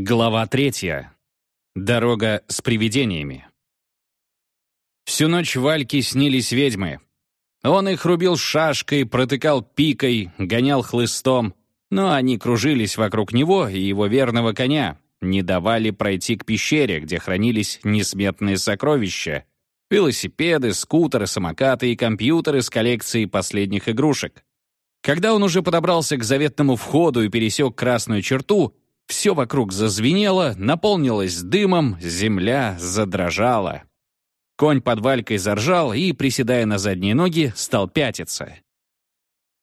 Глава третья. Дорога с привидениями. Всю ночь Вальке снились ведьмы. Он их рубил шашкой, протыкал пикой, гонял хлыстом, но они кружились вокруг него и его верного коня, не давали пройти к пещере, где хранились несметные сокровища, велосипеды, скутеры, самокаты и компьютеры с коллекцией последних игрушек. Когда он уже подобрался к заветному входу и пересек красную черту, все вокруг зазвенело, наполнилось дымом, земля задрожала. Конь под валькой заржал и, приседая на задние ноги, стал пятиться.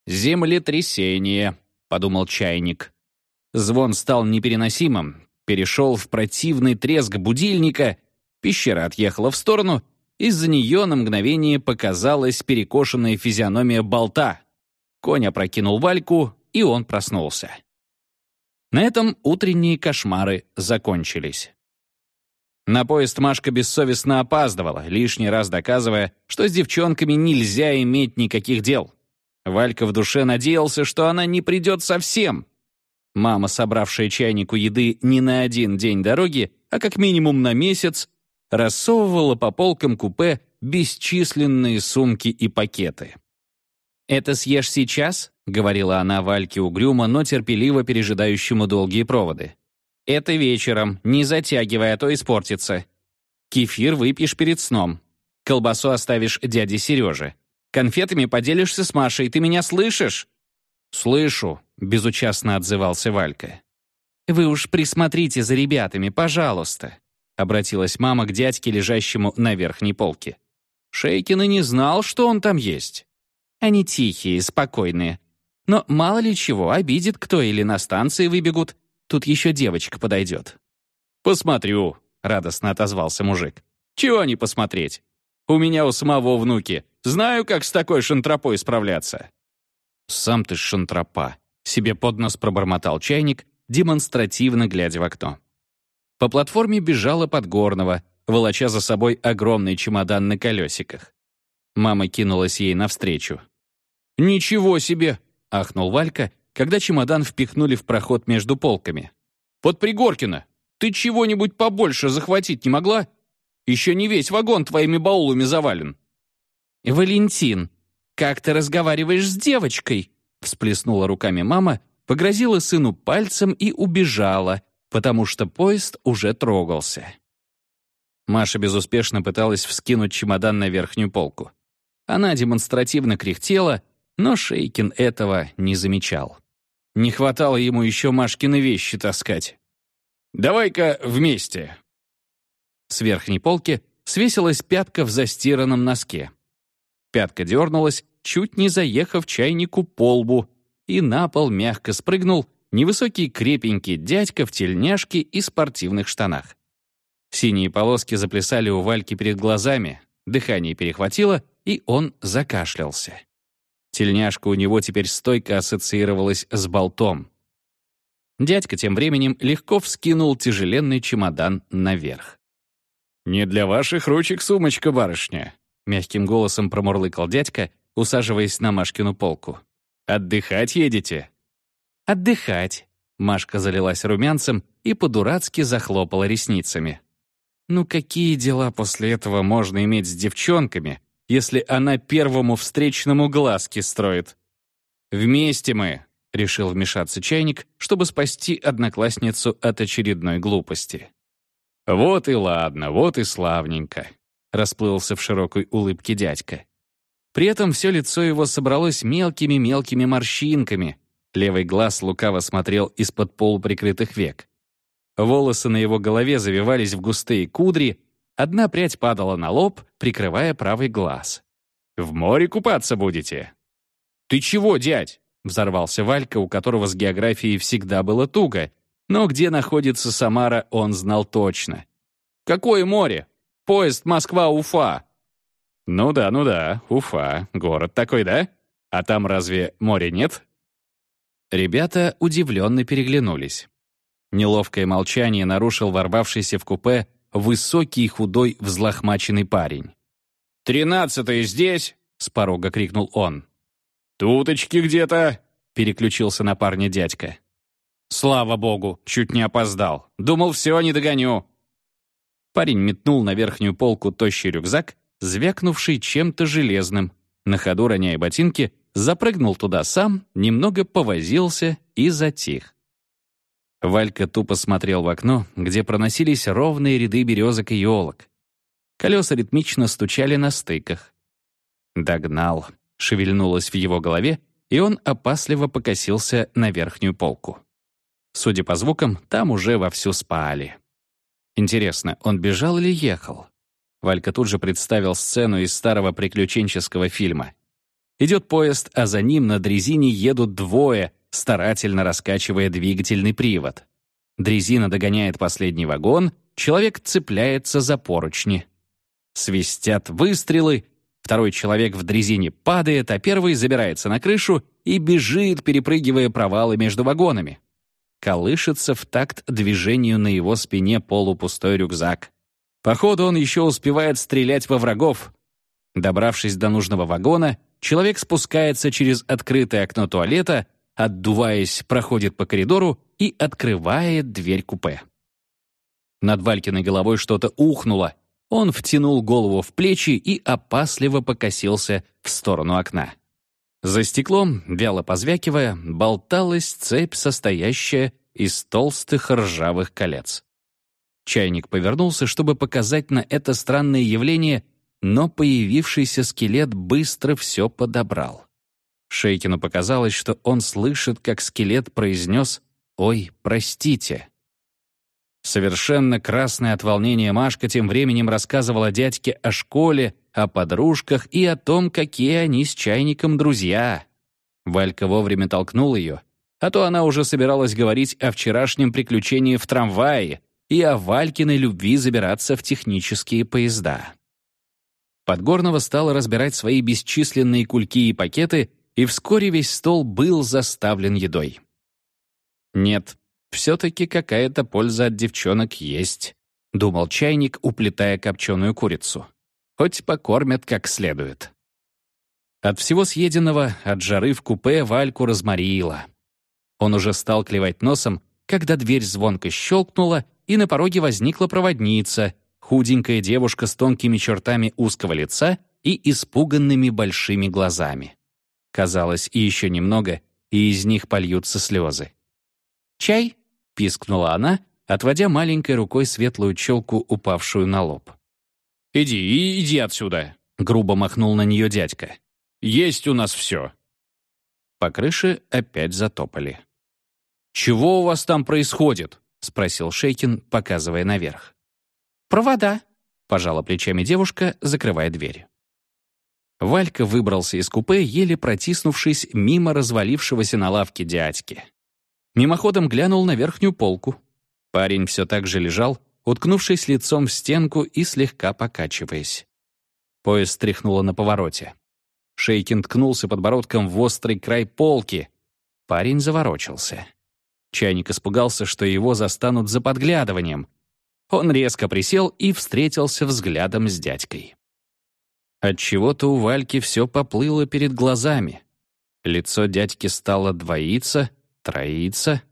«Землетрясение», — подумал чайник. Звон стал непереносимым, перешел в противный треск будильника, пещера отъехала в сторону, из-за нее на мгновение показалась перекошенная физиономия болта. Конь опрокинул вальку, и он проснулся. На этом утренние кошмары закончились. На поезд Машка бессовестно опаздывала, лишний раз доказывая, что с девчонками нельзя иметь никаких дел. Валька в душе надеялся, что она не придет совсем. Мама, собравшая чайнику еды не на один день дороги, а как минимум на месяц, рассовывала по полкам купе бесчисленные сумки и пакеты. «Это съешь сейчас?» — говорила она Вальке угрюмо, но терпеливо пережидающему долгие проводы. Это вечером, не затягивай, а то испортится. Кефир выпьешь перед сном. Колбасу оставишь дяде Сереже. Конфетами поделишься с Машей, ты меня слышишь?» «Слышу», — безучастно отзывался Валька. «Вы уж присмотрите за ребятами, пожалуйста», — обратилась мама к дядьке, лежащему на верхней полке. Шейкин и не знал, что он там есть. Они тихие, спокойные. Но мало ли чего, обидит кто или на станции выбегут, Тут еще девочка подойдет». «Посмотрю», — радостно отозвался мужик. «Чего не посмотреть? У меня у самого внуки. Знаю, как с такой шантропой справляться». «Сам ты шантропа», — себе под нос пробормотал чайник, демонстративно глядя в окно. По платформе бежала Подгорного, волоча за собой огромный чемодан на колесиках. Мама кинулась ей навстречу. «Ничего себе!» — ахнул Валька когда чемодан впихнули в проход между полками. «Подпригоркина, ты чего-нибудь побольше захватить не могла? Еще не весь вагон твоими баулами завален». «Валентин, как ты разговариваешь с девочкой?» всплеснула руками мама, погрозила сыну пальцем и убежала, потому что поезд уже трогался. Маша безуспешно пыталась вскинуть чемодан на верхнюю полку. Она демонстративно кряхтела, но Шейкин этого не замечал. Не хватало ему еще Машкины вещи таскать. «Давай-ка вместе». С верхней полки свесилась пятка в застиранном носке. Пятка дернулась, чуть не заехав чайнику по лбу, и на пол мягко спрыгнул невысокий крепенький дядька в тельняшке и спортивных штанах. Синие полоски заплясали у Вальки перед глазами, дыхание перехватило, и он закашлялся. Тельняшка у него теперь стойко ассоциировалась с болтом. Дядька тем временем легко вскинул тяжеленный чемодан наверх. «Не для ваших ручек сумочка, барышня», — мягким голосом промурлыкал дядька, усаживаясь на Машкину полку. «Отдыхать едете?» «Отдыхать», — Машка залилась румянцем и по-дурацки захлопала ресницами. «Ну какие дела после этого можно иметь с девчонками, если она первому встречному глазки строит. «Вместе мы», — решил вмешаться чайник, чтобы спасти одноклассницу от очередной глупости. «Вот и ладно, вот и славненько», — расплылся в широкой улыбке дядька. При этом все лицо его собралось мелкими-мелкими морщинками. Левый глаз лукаво смотрел из-под полуприкрытых век. Волосы на его голове завивались в густые кудри, Одна прядь падала на лоб, прикрывая правый глаз. «В море купаться будете?» «Ты чего, дядь?» — взорвался Валька, у которого с географией всегда было туго. Но где находится Самара, он знал точно. «Какое море? Поезд Москва-Уфа». «Ну да, ну да, Уфа, город такой, да? А там разве моря нет?» Ребята удивленно переглянулись. Неловкое молчание нарушил ворвавшийся в купе высокий, худой, взлохмаченный парень. «Тринадцатый здесь!» — с порога крикнул он. «Туточки где-то!» — переключился на парня дядька. Слава богу, чуть не опоздал. Думал, все, не догоню. Парень метнул на верхнюю полку тощий рюкзак, звякнувший чем-то железным. На ходу, роняя ботинки, запрыгнул туда сам, немного повозился и затих. Валька тупо смотрел в окно, где проносились ровные ряды березок и елок. Колеса ритмично стучали на стыках. «Догнал», — шевельнулось в его голове, и он опасливо покосился на верхнюю полку. Судя по звукам, там уже вовсю спали. Интересно, он бежал или ехал? Валька тут же представил сцену из старого приключенческого фильма. Идет поезд, а за ним на дрезине едут двое, старательно раскачивая двигательный привод. Дрезина догоняет последний вагон, человек цепляется за поручни. Свистят выстрелы, второй человек в дрезине падает, а первый забирается на крышу и бежит, перепрыгивая провалы между вагонами. Колышется в такт движению на его спине полупустой рюкзак. Походу, он еще успевает стрелять во врагов. Добравшись до нужного вагона, человек спускается через открытое окно туалета, отдуваясь, проходит по коридору и открывает дверь купе. Над Валькиной головой что-то ухнуло. Он втянул голову в плечи и опасливо покосился в сторону окна. За стеклом, вяло позвякивая, болталась цепь, состоящая из толстых ржавых колец. Чайник повернулся, чтобы показать на это странное явление, но появившийся скелет быстро все подобрал. Шейкину показалось, что он слышит, как скелет произнес «Ой, простите». Совершенно красная от волнения Машка тем временем рассказывала дядьке о школе, о подружках и о том, какие они с чайником друзья. Валька вовремя толкнул ее, а то она уже собиралась говорить о вчерашнем приключении в трамвае и о Валькиной любви забираться в технические поезда. Подгорного стала разбирать свои бесчисленные кульки и пакеты, и вскоре весь стол был заставлен едой. Нет, все-таки какая-то польза от девчонок есть», — думал чайник, уплетая копченую курицу. «Хоть покормят как следует». От всего съеденного, от жары в купе Вальку разморило. Он уже стал клевать носом, когда дверь звонко щелкнула, и на пороге возникла проводница, худенькая девушка с тонкими чертами узкого лица и испуганными большими глазами. Казалось, и еще немного, и из них польются слезы. «Чай?» — пискнула она, отводя маленькой рукой светлую челку, упавшую на лоб. «Иди, иди отсюда!» — грубо махнул на нее дядька. «Есть у нас все!» По крыше опять затопали. «Чего у вас там происходит?» — спросил Шейкин, показывая наверх. «Провода», — пожала плечами девушка, закрывая дверь. Валька выбрался из купе, еле протиснувшись мимо развалившегося на лавке дядьки. Мимоходом глянул на верхнюю полку. Парень все так же лежал, уткнувшись лицом в стенку и слегка покачиваясь. Поезд стряхнуло на повороте. Шейкин ткнулся подбородком в острый край полки. Парень заворочился. Чайник испугался, что его застанут за подглядыванием. Он резко присел и встретился взглядом с дядькой. Отчего-то у Вальки все поплыло перед глазами. Лицо дядьки стало двоиться, Троица?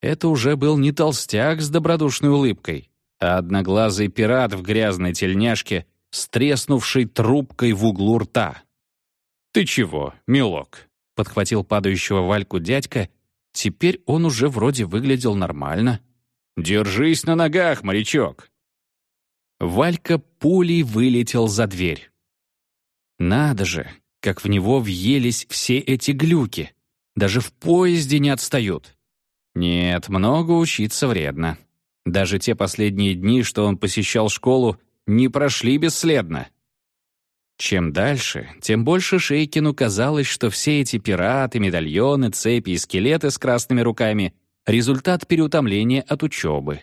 Это уже был не толстяк с добродушной улыбкой, а одноглазый пират в грязной тельняшке с трубкой в углу рта. «Ты чего, милок?» — подхватил падающего Вальку дядька. Теперь он уже вроде выглядел нормально. «Держись на ногах, морячок!» Валька пулей вылетел за дверь. Надо же, как в него въелись все эти глюки. Даже в поезде не отстают. Нет, много учиться вредно. Даже те последние дни, что он посещал школу, не прошли бесследно. Чем дальше, тем больше Шейкину казалось, что все эти пираты, медальоны, цепи и скелеты с красными руками — результат переутомления от учебы.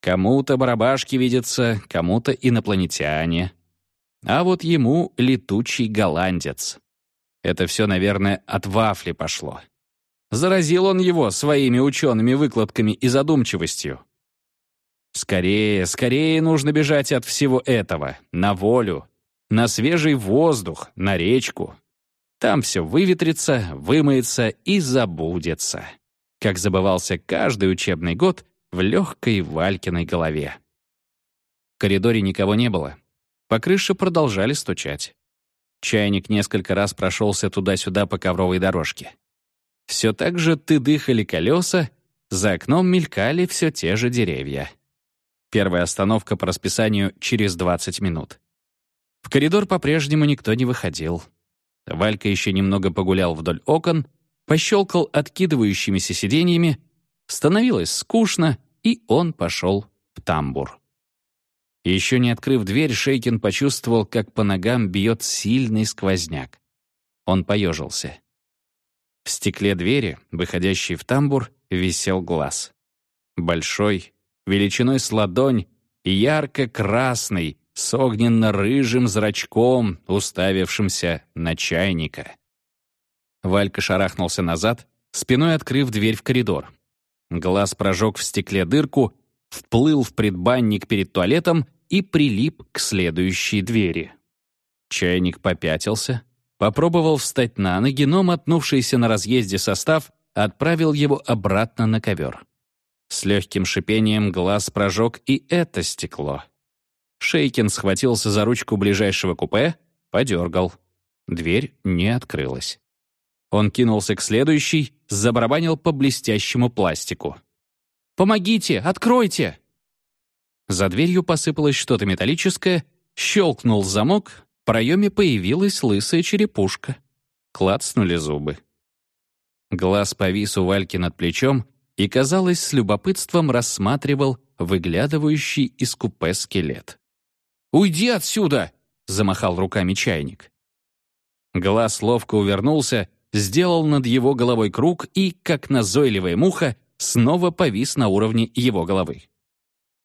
Кому-то барабашки видятся, кому-то инопланетяне. А вот ему летучий голландец. Это все, наверное, от вафли пошло. Заразил он его своими учеными выкладками и задумчивостью. Скорее, скорее нужно бежать от всего этого, на волю, на свежий воздух, на речку. Там все выветрится, вымоется и забудется. как забывался каждый учебный год в легкой Валькиной голове. В коридоре никого не было. По крыше продолжали стучать. Чайник несколько раз прошелся туда-сюда по ковровой дорожке. Все так же ты дыхали колеса, за окном мелькали все те же деревья. Первая остановка по расписанию через 20 минут. В коридор по-прежнему никто не выходил. Валька еще немного погулял вдоль окон, пощелкал откидывающимися сиденьями, становилось скучно, и он пошел в тамбур. Еще не открыв дверь, Шейкин почувствовал, как по ногам бьет сильный сквозняк. Он поежился. В стекле двери, выходящей в тамбур, висел глаз. Большой, величиной с ладонь, ярко-красный, с огненно-рыжим зрачком, уставившимся на чайника. Валька шарахнулся назад, спиной открыв дверь в коридор. Глаз прожег в стекле дырку, вплыл в предбанник перед туалетом и прилип к следующей двери. Чайник попятился, попробовал встать на ноги, но мотнувшийся на разъезде состав отправил его обратно на ковер. С легким шипением глаз прожег и это стекло. Шейкин схватился за ручку ближайшего купе, подергал. Дверь не открылась. Он кинулся к следующей, забарабанил по блестящему пластику. «Помогите! Откройте!» За дверью посыпалось что-то металлическое, щелкнул замок, в проеме появилась лысая черепушка. Клацнули зубы. Глаз повис у Вальки над плечом и, казалось, с любопытством рассматривал выглядывающий из купе скелет. «Уйди отсюда!» — замахал руками чайник. Глаз ловко увернулся, сделал над его головой круг и, как назойливая муха, снова повис на уровне его головы.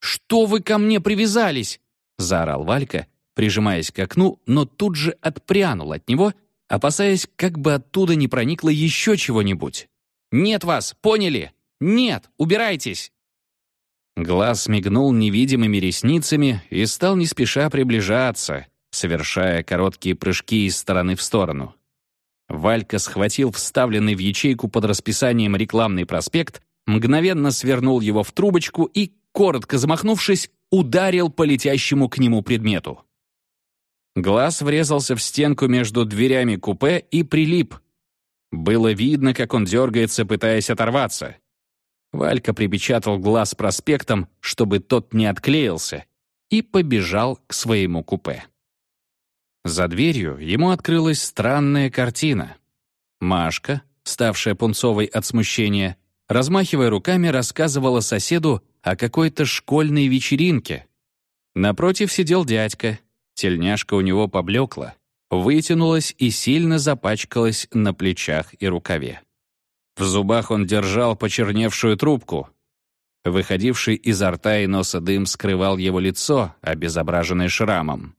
«Что вы ко мне привязались?» — заорал Валька, прижимаясь к окну, но тут же отпрянул от него, опасаясь, как бы оттуда не проникло еще чего-нибудь. «Нет вас, поняли? Нет, убирайтесь!» Глаз мигнул невидимыми ресницами и стал не спеша приближаться, совершая короткие прыжки из стороны в сторону. Валька схватил вставленный в ячейку под расписанием рекламный проспект, мгновенно свернул его в трубочку и, коротко замахнувшись, ударил по летящему к нему предмету. Глаз врезался в стенку между дверями купе и прилип. Было видно, как он дергается, пытаясь оторваться. Валька припечатал глаз проспектом, чтобы тот не отклеился, и побежал к своему купе. За дверью ему открылась странная картина. Машка, ставшая пунцовой от смущения, размахивая руками, рассказывала соседу о какой-то школьной вечеринке. Напротив сидел дядька, тельняшка у него поблекла, вытянулась и сильно запачкалась на плечах и рукаве. В зубах он держал почерневшую трубку. Выходивший изо рта и носа дым скрывал его лицо, обезображенное шрамом.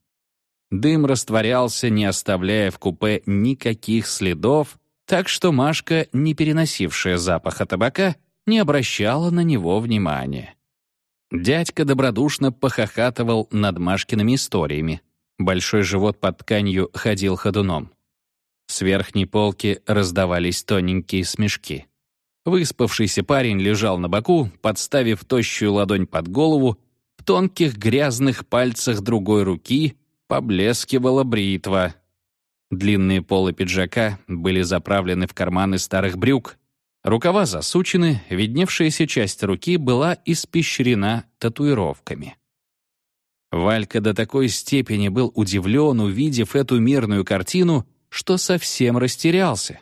Дым растворялся, не оставляя в купе никаких следов, так что Машка, не переносившая запаха табака, не обращала на него внимания. Дядька добродушно похохатывал над Машкиными историями. Большой живот под тканью ходил ходуном. С верхней полки раздавались тоненькие смешки. Выспавшийся парень лежал на боку, подставив тощую ладонь под голову, в тонких грязных пальцах другой руки поблескивала бритва. Длинные полы пиджака были заправлены в карманы старых брюк. Рукава засучены, видневшаяся часть руки была испещрена татуировками. Валька до такой степени был удивлен, увидев эту мирную картину, что совсем растерялся.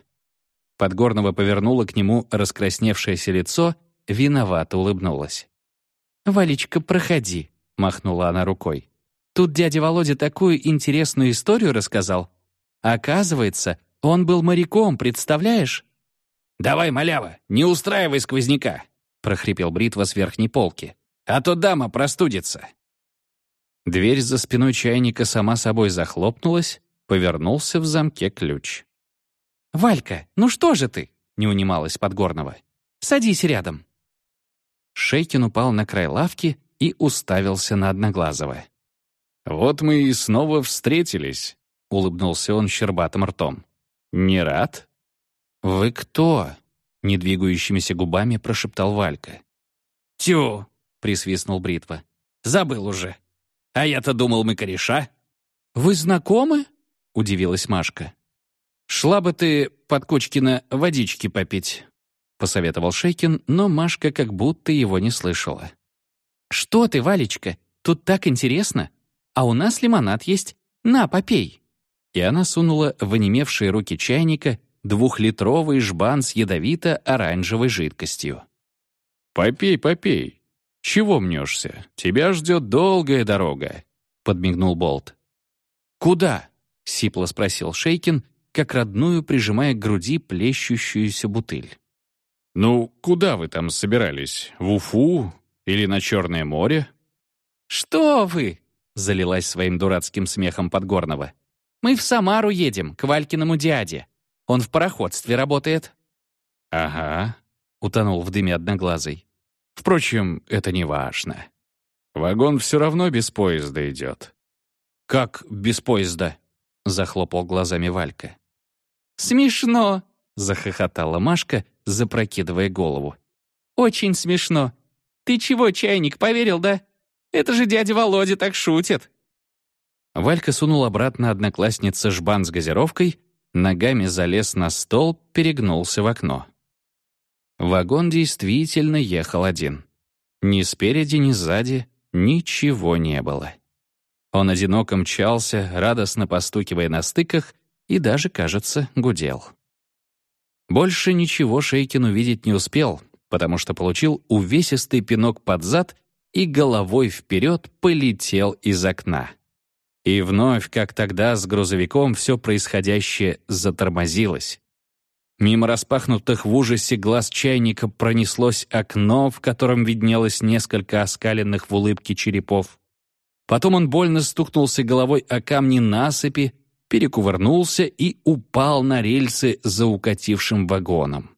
Подгорного повернула к нему раскрасневшееся лицо, виновато улыбнулась. «Валечка, проходи», — махнула она рукой. «Тут дядя Володя такую интересную историю рассказал. Оказывается, он был моряком, представляешь?» «Давай, малява, не устраивай сквозняка», — прохрипел Бритва с верхней полки. «А то дама простудится». Дверь за спиной чайника сама собой захлопнулась, Повернулся в замке ключ. «Валька, ну что же ты?» — не унималась Подгорного. «Садись рядом». Шейкин упал на край лавки и уставился на Одноглазого. «Вот мы и снова встретились», — улыбнулся он щербатым ртом. «Не рад?» «Вы кто?» — недвигающимися губами прошептал Валька. «Тю!» — присвистнул Бритва. «Забыл уже. А я-то думал, мы кореша». «Вы знакомы?» — удивилась Машка. «Шла бы ты под Кочкина водички попить», — посоветовал Шейкин, но Машка как будто его не слышала. «Что ты, Валечка, тут так интересно. А у нас лимонад есть. На, попей». И она сунула в онемевшие руки чайника двухлитровый жбан с ядовито-оранжевой жидкостью. «Попей, попей. Чего мнешься? Тебя ждет долгая дорога», — подмигнул Болт. «Куда?» — сипло спросил Шейкин, как родную прижимая к груди плещущуюся бутыль. «Ну, куда вы там собирались? В Уфу? Или на Черное море?» «Что вы?» — залилась своим дурацким смехом Подгорного. «Мы в Самару едем, к Валькиному дяде. Он в пароходстве работает». «Ага», — утонул в дыме одноглазый. «Впрочем, это не важно. Вагон все равно без поезда идет». «Как без поезда?» — захлопал глазами Валька. «Смешно!» — захохотала Машка, запрокидывая голову. «Очень смешно. Ты чего, чайник, поверил, да? Это же дядя Володя так шутит!» Валька сунул обратно одноклассница жбан с газировкой, ногами залез на стол, перегнулся в окно. Вагон действительно ехал один. Ни спереди, ни сзади ничего не было. Он одиноко мчался, радостно постукивая на стыках, и даже, кажется, гудел. Больше ничего Шейкин увидеть не успел, потому что получил увесистый пинок под зад и головой вперед полетел из окна. И вновь, как тогда с грузовиком, все происходящее затормозилось. Мимо распахнутых в ужасе глаз чайника пронеслось окно, в котором виднелось несколько оскаленных в улыбке черепов. Потом он больно стукнулся головой о камни насыпи, перекувырнулся и упал на рельсы за укатившим вагоном.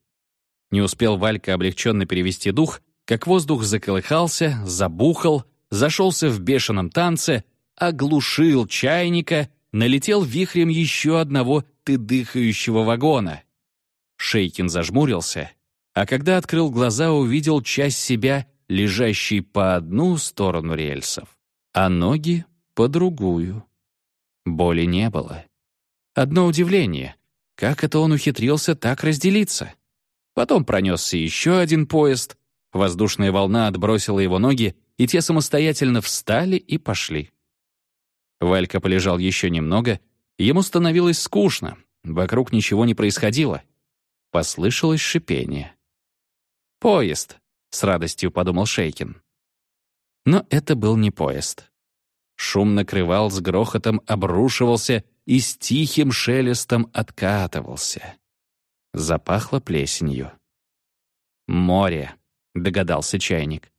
Не успел Валька облегченно перевести дух, как воздух заколыхался, забухал, зашелся в бешеном танце, оглушил чайника, налетел вихрем еще одного тыдыхающего вагона. Шейкин зажмурился, а когда открыл глаза, увидел часть себя, лежащей по одну сторону рельсов, а ноги — по другую. Боли не было. Одно удивление — как это он ухитрился так разделиться? Потом пронесся еще один поезд, воздушная волна отбросила его ноги, и те самостоятельно встали и пошли. Валька полежал еще немного, ему становилось скучно, вокруг ничего не происходило. Послышалось шипение. «Поезд», — с радостью подумал Шейкин. Но это был не поезд. Шум накрывал, с грохотом обрушивался и с тихим шелестом откатывался. Запахло плесенью. «Море», — догадался чайник.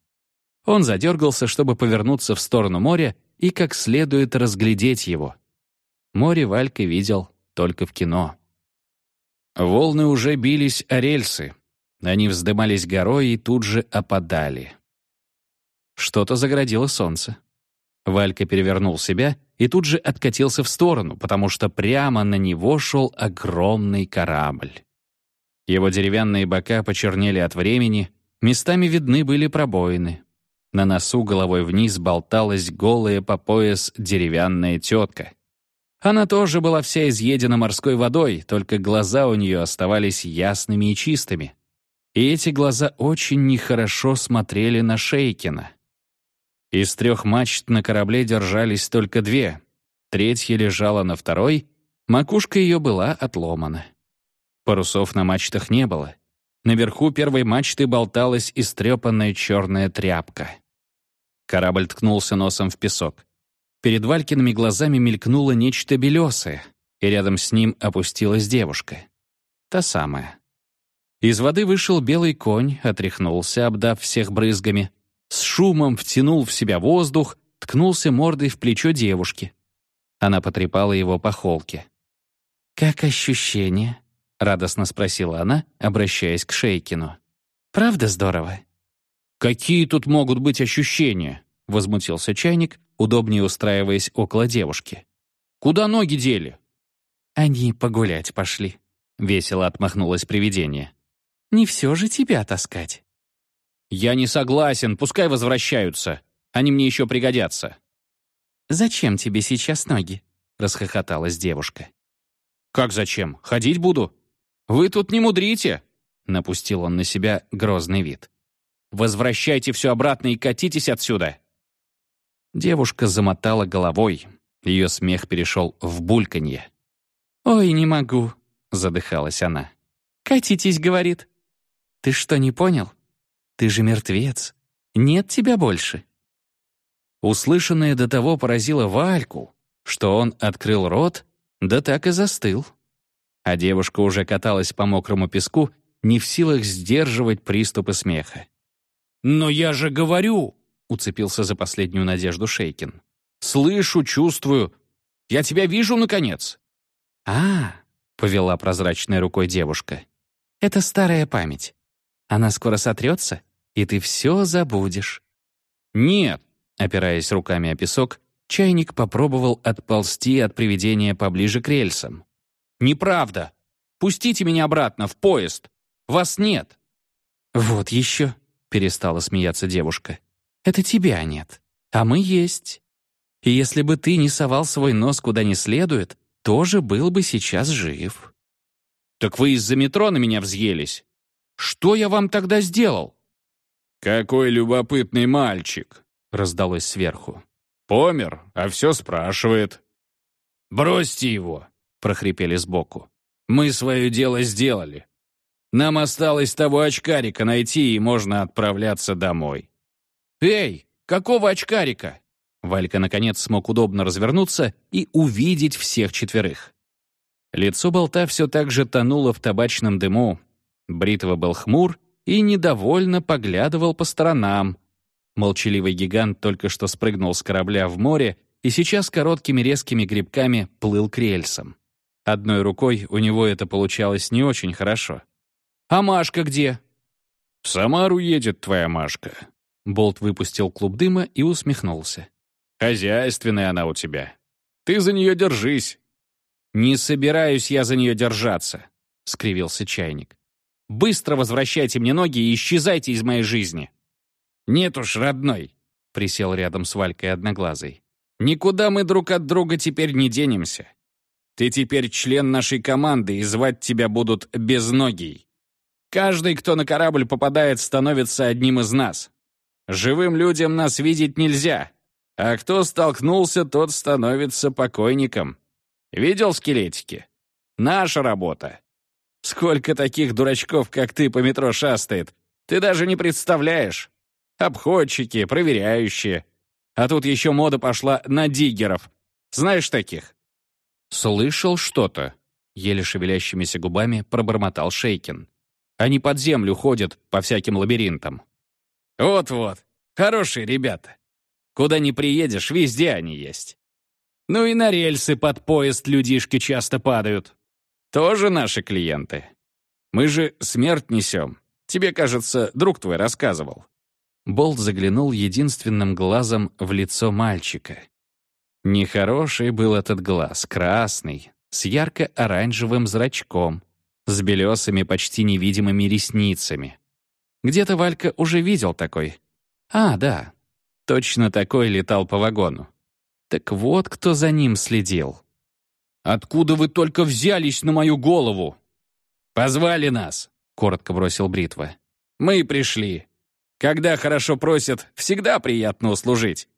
Он задергался, чтобы повернуться в сторону моря и как следует разглядеть его. Море Валька видел только в кино. Волны уже бились о рельсы. Они вздымались горой и тут же опадали. Что-то заградило солнце. Валька перевернул себя и тут же откатился в сторону, потому что прямо на него шел огромный корабль. Его деревянные бока почернели от времени, местами видны были пробоины. На носу головой вниз болталась голая по пояс деревянная тетка. Она тоже была вся изъедена морской водой, только глаза у нее оставались ясными и чистыми. И эти глаза очень нехорошо смотрели на Шейкина. Из трех мачт на корабле держались только две. Третья лежала на второй, макушка ее была отломана. Парусов на мачтах не было. Наверху первой мачты болталась истрепанная черная тряпка. Корабль ткнулся носом в песок. Перед Валькиными глазами мелькнуло нечто белесое, и рядом с ним опустилась девушка. Та самая. Из воды вышел белый конь, отряхнулся, обдав всех брызгами, с шумом втянул в себя воздух, ткнулся мордой в плечо девушки. Она потрепала его по холке. «Как ощущение?» — радостно спросила она, обращаясь к Шейкину. «Правда здорово?» «Какие тут могут быть ощущения?» — возмутился чайник, удобнее устраиваясь около девушки. «Куда ноги дели?» «Они погулять пошли», — весело отмахнулось привидение. Не все же тебя таскать». «Я не согласен, пускай возвращаются. Они мне еще пригодятся». «Зачем тебе сейчас ноги?» — расхохоталась девушка. «Как зачем? Ходить буду? Вы тут не мудрите!» — напустил он на себя грозный вид. «Возвращайте все обратно и катитесь отсюда!» Девушка замотала головой. Ее смех перешел в бульканье. «Ой, не могу», — задыхалась она. «Катитесь», — говорит. «Ты что, не понял? Ты же мертвец. Нет тебя больше». Услышанное до того поразило Вальку, что он открыл рот, да так и застыл. А девушка уже каталась по мокрому песку, не в силах сдерживать приступы смеха. «Но я же говорю!» — уцепился за последнюю надежду Шейкин. «Слышу, чувствую. Я тебя вижу, наконец!» «А, — повела прозрачной рукой девушка, — это старая память. Она скоро сотрется, и ты все забудешь». «Нет, Опираясь руками о песок, чайник попробовал отползти от привидения поближе к рельсам. «Неправда! Пустите меня обратно, в поезд! Вас нет!» «Вот еще!» — перестала смеяться девушка. «Это тебя нет, а мы есть. И если бы ты не совал свой нос куда не следует, тоже был бы сейчас жив». «Так вы из-за метро на меня взъелись? Что я вам тогда сделал?» «Какой любопытный мальчик!» — раздалось сверху. «Помер, а все спрашивает». «Бросьте его!» — прохрипели сбоку. «Мы свое дело сделали. Нам осталось того очкарика найти, и можно отправляться домой». «Эй, какого очкарика?» Валька, наконец, смог удобно развернуться и увидеть всех четверых. Лицо болта все так же тонуло в табачном дыму. Бритва был хмур и недовольно поглядывал по сторонам, Молчаливый гигант только что спрыгнул с корабля в море и сейчас короткими резкими грибками плыл к рельсам. Одной рукой у него это получалось не очень хорошо. «А Машка где?» «В Самару едет твоя Машка». Болт выпустил клуб дыма и усмехнулся. «Хозяйственная она у тебя. Ты за нее держись». «Не собираюсь я за нее держаться», — скривился чайник. «Быстро возвращайте мне ноги и исчезайте из моей жизни». «Нет уж, родной», — присел рядом с Валькой Одноглазой. «Никуда мы друг от друга теперь не денемся. Ты теперь член нашей команды, и звать тебя будут Безногий. Каждый, кто на корабль попадает, становится одним из нас. Живым людям нас видеть нельзя, а кто столкнулся, тот становится покойником. Видел скелетики? Наша работа. Сколько таких дурачков, как ты, по метро шастает, ты даже не представляешь. Обходчики, проверяющие. А тут еще мода пошла на диггеров. Знаешь таких?» «Слышал что-то», — еле шевелящимися губами пробормотал Шейкин. «Они под землю ходят по всяким лабиринтам». «Вот-вот, хорошие ребята. Куда ни приедешь, везде они есть. Ну и на рельсы под поезд людишки часто падают. Тоже наши клиенты. Мы же смерть несем. Тебе, кажется, друг твой рассказывал. Болт заглянул единственным глазом в лицо мальчика. Нехороший был этот глаз, красный, с ярко-оранжевым зрачком, с белесыми, почти невидимыми ресницами. Где-то Валька уже видел такой. А, да, точно такой летал по вагону. Так вот кто за ним следил. «Откуда вы только взялись на мою голову?» «Позвали нас», — коротко бросил Бритва. «Мы пришли. Когда хорошо просят, всегда приятно услужить.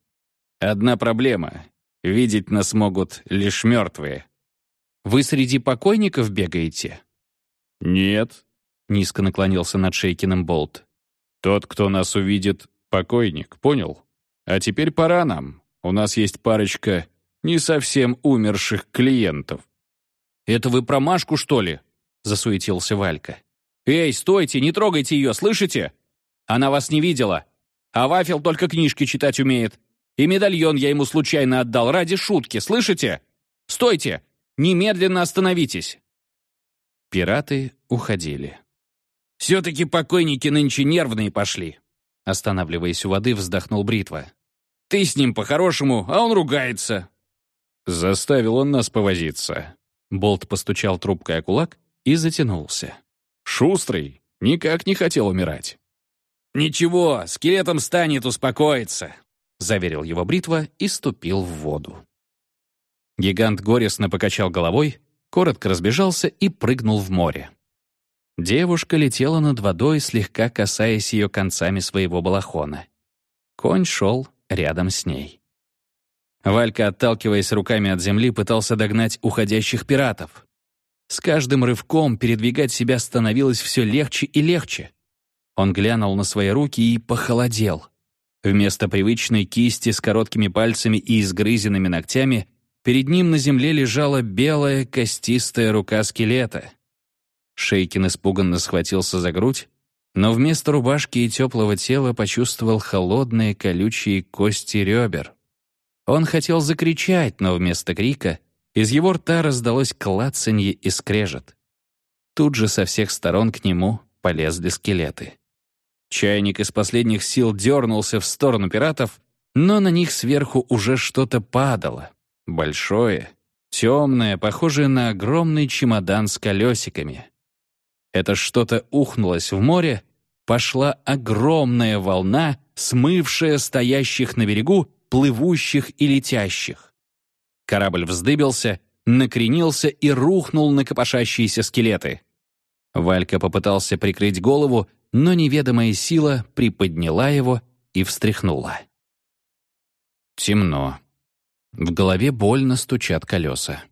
Одна проблема — видеть нас могут лишь мертвые. Вы среди покойников бегаете? Нет, — низко наклонился над Шейкиным Болт. Тот, кто нас увидит, покойник, понял? А теперь пора нам. У нас есть парочка не совсем умерших клиентов. «Это вы про Машку, что ли?» — засуетился Валька. «Эй, стойте, не трогайте ее, слышите? Она вас не видела. А Вафел только книжки читать умеет. И медальон я ему случайно отдал ради шутки, слышите? Стойте! Немедленно остановитесь!» Пираты уходили. «Все-таки покойники нынче нервные пошли», останавливаясь у воды, вздохнул Бритва. «Ты с ним по-хорошему, а он ругается». Заставил он нас повозиться. Болт постучал трубкой о кулак и затянулся. «Шустрый, никак не хотел умирать. «Ничего, скелетом станет, успокоиться», — заверил его бритва и ступил в воду. Гигант горестно покачал головой, коротко разбежался и прыгнул в море. Девушка летела над водой, слегка касаясь ее концами своего балахона. Конь шел рядом с ней. Валька, отталкиваясь руками от земли, пытался догнать уходящих пиратов. С каждым рывком передвигать себя становилось все легче и легче. Он глянул на свои руки и похолодел. Вместо привычной кисти с короткими пальцами и изгрызенными ногтями перед ним на земле лежала белая костистая рука скелета. Шейкин испуганно схватился за грудь, но вместо рубашки и теплого тела почувствовал холодные колючие кости ребер. Он хотел закричать, но вместо крика из его рта раздалось клацанье и скрежет. Тут же со всех сторон к нему полезли скелеты. Чайник из последних сил дернулся в сторону пиратов, но на них сверху уже что-то падало. Большое, темное, похожее на огромный чемодан с колесиками. Это что-то ухнулось в море, пошла огромная волна, смывшая стоящих на берегу, плывущих и летящих. Корабль вздыбился, накренился и рухнул на копошащиеся скелеты. Валька попытался прикрыть голову, но неведомая сила приподняла его и встряхнула. Темно. В голове больно стучат колеса.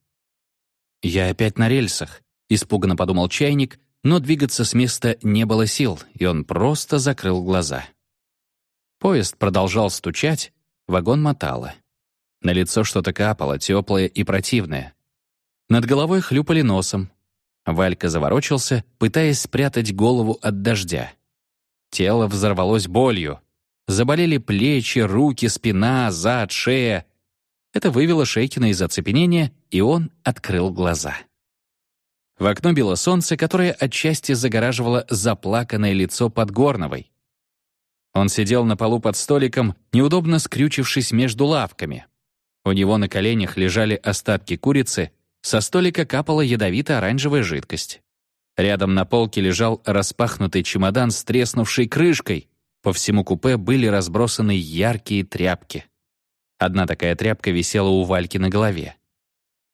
«Я опять на рельсах», — испуганно подумал чайник, но двигаться с места не было сил, и он просто закрыл глаза. Поезд продолжал стучать, вагон мотало. На лицо что-то капало, теплое и противное. Над головой хлюпали носом. Валька заворочился, пытаясь спрятать голову от дождя. Тело взорвалось болью. Заболели плечи, руки, спина, зад, шея. Это вывело Шейкина из оцепенения, и он открыл глаза. В окно било солнце, которое отчасти загораживало заплаканное лицо Подгорновой. Он сидел на полу под столиком, неудобно скрючившись между лавками. У него на коленях лежали остатки курицы, со столика капала ядовито-оранжевая жидкость. Рядом на полке лежал распахнутый чемодан с треснувшей крышкой. По всему купе были разбросаны яркие тряпки. Одна такая тряпка висела у Вальки на голове.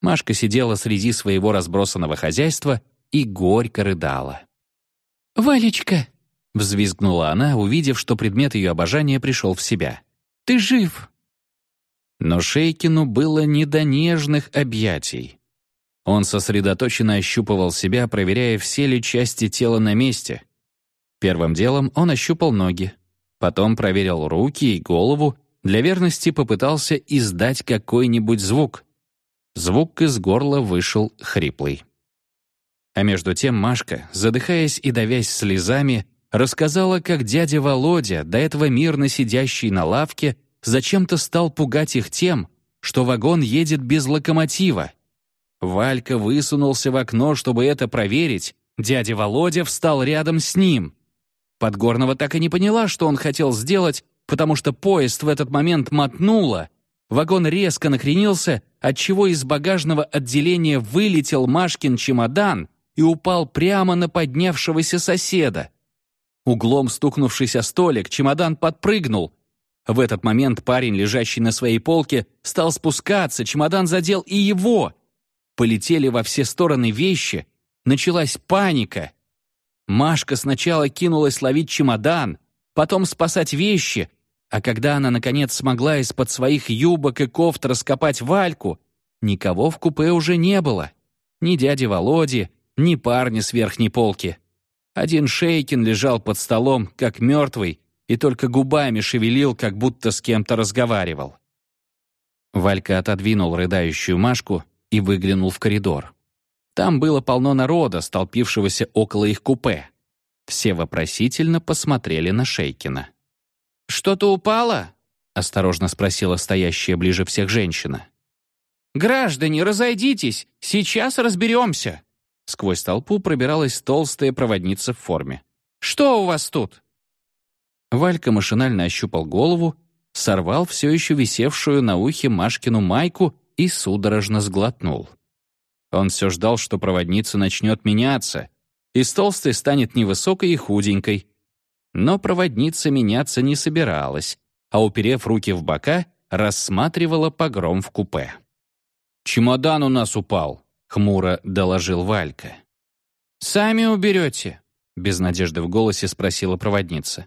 Машка сидела среди своего разбросанного хозяйства и горько рыдала. «Валечка!» — взвизгнула она, увидев, что предмет ее обожания пришел в себя. «Ты жив!» Но Шейкину было не до нежных объятий. Он сосредоточенно ощупывал себя, проверяя, все ли части тела на месте. Первым делом он ощупал ноги, потом проверил руки и голову, для верности попытался издать какой-нибудь звук. Звук из горла вышел хриплый. А между тем Машка, задыхаясь и давясь слезами, рассказала, как дядя Володя, до этого мирно сидящий на лавке, зачем-то стал пугать их тем, что вагон едет без локомотива. Валька высунулся в окно, чтобы это проверить, дядя Володя встал рядом с ним. Подгорного так и не поняла, что он хотел сделать, потому что поезд в этот момент мотнуло, Вагон резко накренился, отчего из багажного отделения вылетел Машкин чемодан и упал прямо на поднявшегося соседа. Углом стукнувшись о столик, чемодан подпрыгнул. В этот момент парень, лежащий на своей полке, стал спускаться, чемодан задел и его. Полетели во все стороны вещи, началась паника. Машка сначала кинулась ловить чемодан, потом спасать вещи, а когда она, наконец, смогла из-под своих юбок и кофт раскопать Вальку, никого в купе уже не было. Ни дяди Володи, ни парня с верхней полки. Один Шейкин лежал под столом, как мертвый, и только губами шевелил, как будто с кем-то разговаривал. Валька отодвинул рыдающую Машку и выглянул в коридор. Там было полно народа, столпившегося около их купе. Все вопросительно посмотрели на Шейкина. «Что-то упало?» — осторожно спросила стоящая ближе всех женщина. «Граждане, разойдитесь! Сейчас разберемся!» Сквозь толпу пробиралась толстая проводница в форме. «Что у вас тут?» Валька машинально ощупал голову, сорвал все еще висевшую на ухе Машкину майку и судорожно сглотнул. Он все ждал, что проводница начнет меняться, Из толстой станет невысокой и худенькой. Но проводница меняться не собиралась, а, уперев руки в бока, рассматривала погром в купе. «Чемодан у нас упал», — хмуро доложил Валька. «Сами уберете?» — без надежды в голосе спросила проводница.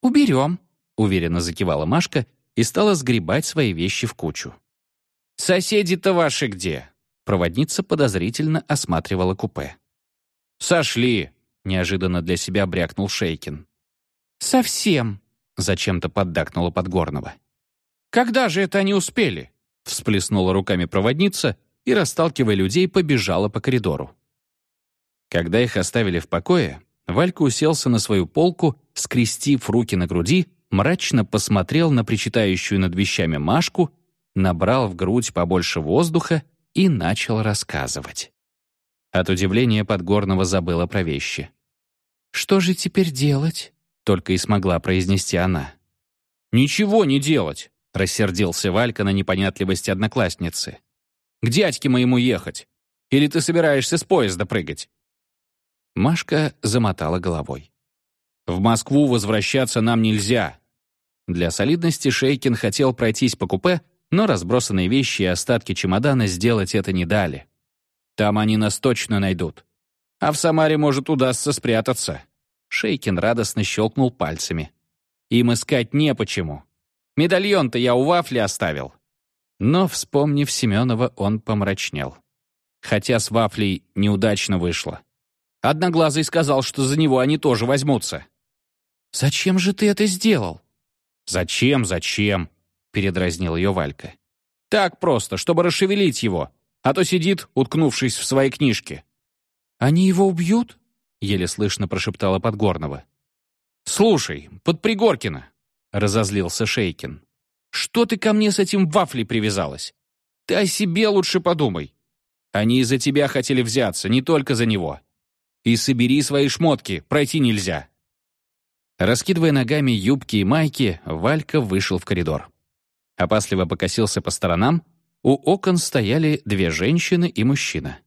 «Уберем», — уверенно закивала Машка и стала сгребать свои вещи в кучу. «Соседи-то ваши где?» Проводница подозрительно осматривала купе. «Сошли!» — неожиданно для себя брякнул Шейкин. «Совсем!» — зачем-то поддакнула Подгорного. «Когда же это они успели?» — всплеснула руками проводница и, расталкивая людей, побежала по коридору. Когда их оставили в покое, Валька уселся на свою полку, скрестив руки на груди, мрачно посмотрел на причитающую над вещами Машку, набрал в грудь побольше воздуха и начал рассказывать. От удивления Подгорного забыла про вещи. «Что же теперь делать?» — только и смогла произнести она. «Ничего не делать!» — рассердился Валька на непонятливости одноклассницы. «К дядьке моему ехать! Или ты собираешься с поезда прыгать?» Машка замотала головой. «В Москву возвращаться нам нельзя!» Для солидности Шейкин хотел пройтись по купе, но разбросанные вещи и остатки чемодана сделать это не дали. Там они нас точно найдут. А в Самаре, может, удастся спрятаться. Шейкин радостно щелкнул пальцами. Им искать не почему. Медальон-то я у Вафли оставил. Но, вспомнив Семенова, он помрачнел. Хотя с Вафлей неудачно вышло. Одноглазый сказал, что за него они тоже возьмутся. «Зачем же ты это сделал?» «Зачем, зачем?» — передразнил ее Валька. «Так просто, чтобы расшевелить его, а то сидит, уткнувшись в своей книжке». «Они его убьют?» — еле слышно прошептала Подгорного. «Слушай, Подпригоркина!» — разозлился Шейкин. «Что ты ко мне с этим вафлей привязалась? Ты о себе лучше подумай. Они из-за тебя хотели взяться, не только за него. И собери свои шмотки, пройти нельзя». Раскидывая ногами юбки и майки, Валька вышел в коридор. Опасливо покосился по сторонам, у окон стояли две женщины и мужчина.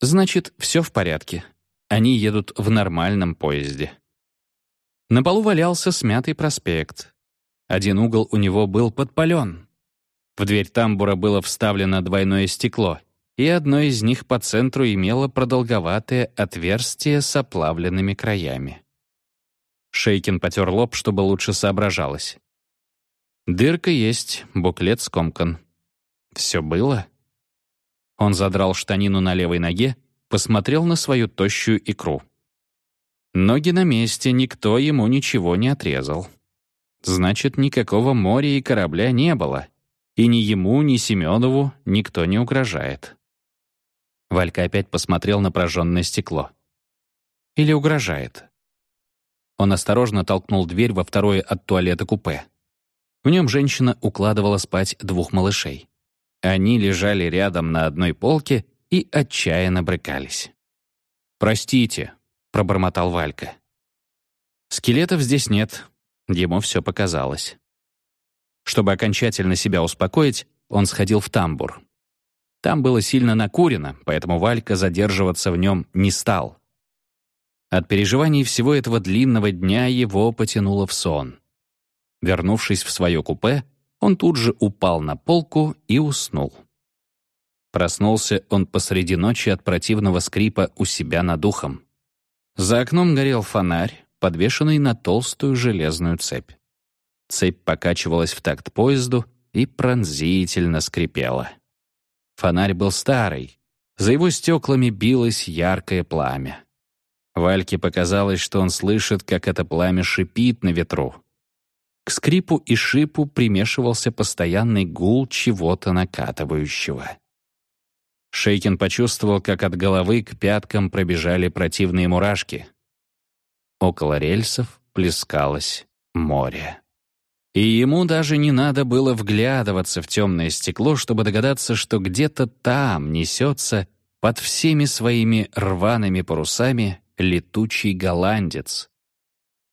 Значит, все в порядке. Они едут в нормальном поезде. На полу валялся смятый проспект. Один угол у него был подпален. В дверь тамбура было вставлено двойное стекло, и одно из них по центру имело продолговатое отверстие с оплавленными краями. Шейкин потер лоб, чтобы лучше соображалось. Дырка есть, буклет скомкан. Все было? Он задрал штанину на левой ноге, посмотрел на свою тощую икру. Ноги на месте, никто ему ничего не отрезал. Значит, никакого моря и корабля не было. И ни ему, ни Семенову никто не угрожает. Валька опять посмотрел на прожженное стекло. Или угрожает. Он осторожно толкнул дверь во второе от туалета купе. В нем женщина укладывала спать двух малышей. Они лежали рядом на одной полке и отчаянно брыкались. «Простите», — пробормотал Валька. Скелетов здесь нет. Ему все показалось. Чтобы окончательно себя успокоить, он сходил в тамбур. Там было сильно накурено, поэтому Валька задерживаться в нем не стал. От переживаний всего этого длинного дня его потянуло в сон. Вернувшись в свое купе, он тут же упал на полку и уснул. Проснулся он посреди ночи от противного скрипа у себя над ухом. За окном горел фонарь, подвешенный на толстую железную цепь. Цепь покачивалась в такт поезду и пронзительно скрипела. Фонарь был старый, за его стеклами билось яркое пламя. Вальке показалось, что он слышит, как это пламя шипит на ветру. К скрипу и шипу примешивался постоянный гул чего-то накатывающего. Шейкин почувствовал, как от головы к пяткам пробежали противные мурашки. Около рельсов плескалось море. И ему даже не надо было вглядываться в темное стекло, чтобы догадаться, что где-то там несется под всеми своими рваными парусами летучий голландец.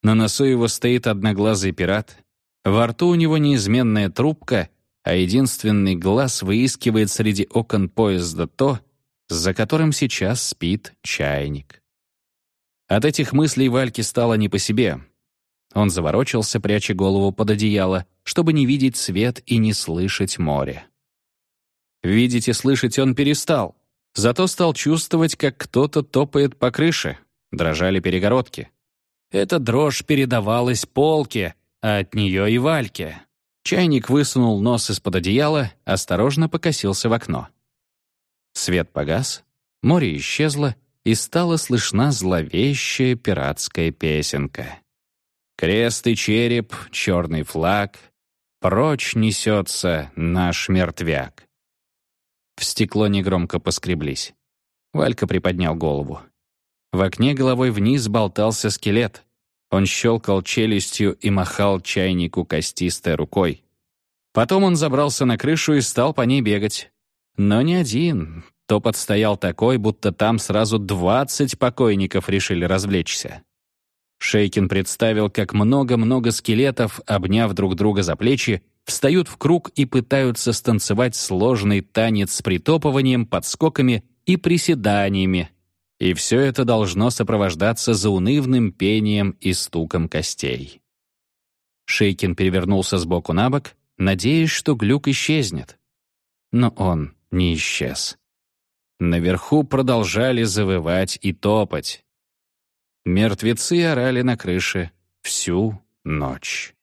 На носу его стоит одноглазый пират, во рту у него неизменная трубка, а единственный глаз выискивает среди окон поезда то, за которым сейчас спит чайник. От этих мыслей Вальке стало не по себе. Он заворочился, пряча голову под одеяло, чтобы не видеть свет и не слышать море. Видеть и слышать он перестал, зато стал чувствовать, как кто-то топает по крыше, дрожали перегородки. Эта дрожь передавалась полке, а от нее и Вальке. Чайник высунул нос из-под одеяла, осторожно покосился в окно. Свет погас, море исчезло, и стала слышна зловещая пиратская песенка. Крест и череп, черный флаг, прочь несется наш мертвяк. В стекло негромко поскреблись. Валька приподнял голову. В окне головой вниз болтался скелет. Он щелкал челюстью и махал чайнику костистой рукой. Потом он забрался на крышу и стал по ней бегать. Но не один. Топот стоял такой, будто там сразу двадцать покойников решили развлечься. Шейкин представил, как много-много скелетов, обняв друг друга за плечи, встают в круг и пытаются станцевать сложный танец с притопыванием, подскоками и приседаниями. И все это должно сопровождаться заунывным пением и стуком костей. Шейкин перевернулся с боку на бок, надеясь, что глюк исчезнет. Но он не исчез. Наверху продолжали завывать и топать. Мертвецы орали на крыше всю ночь.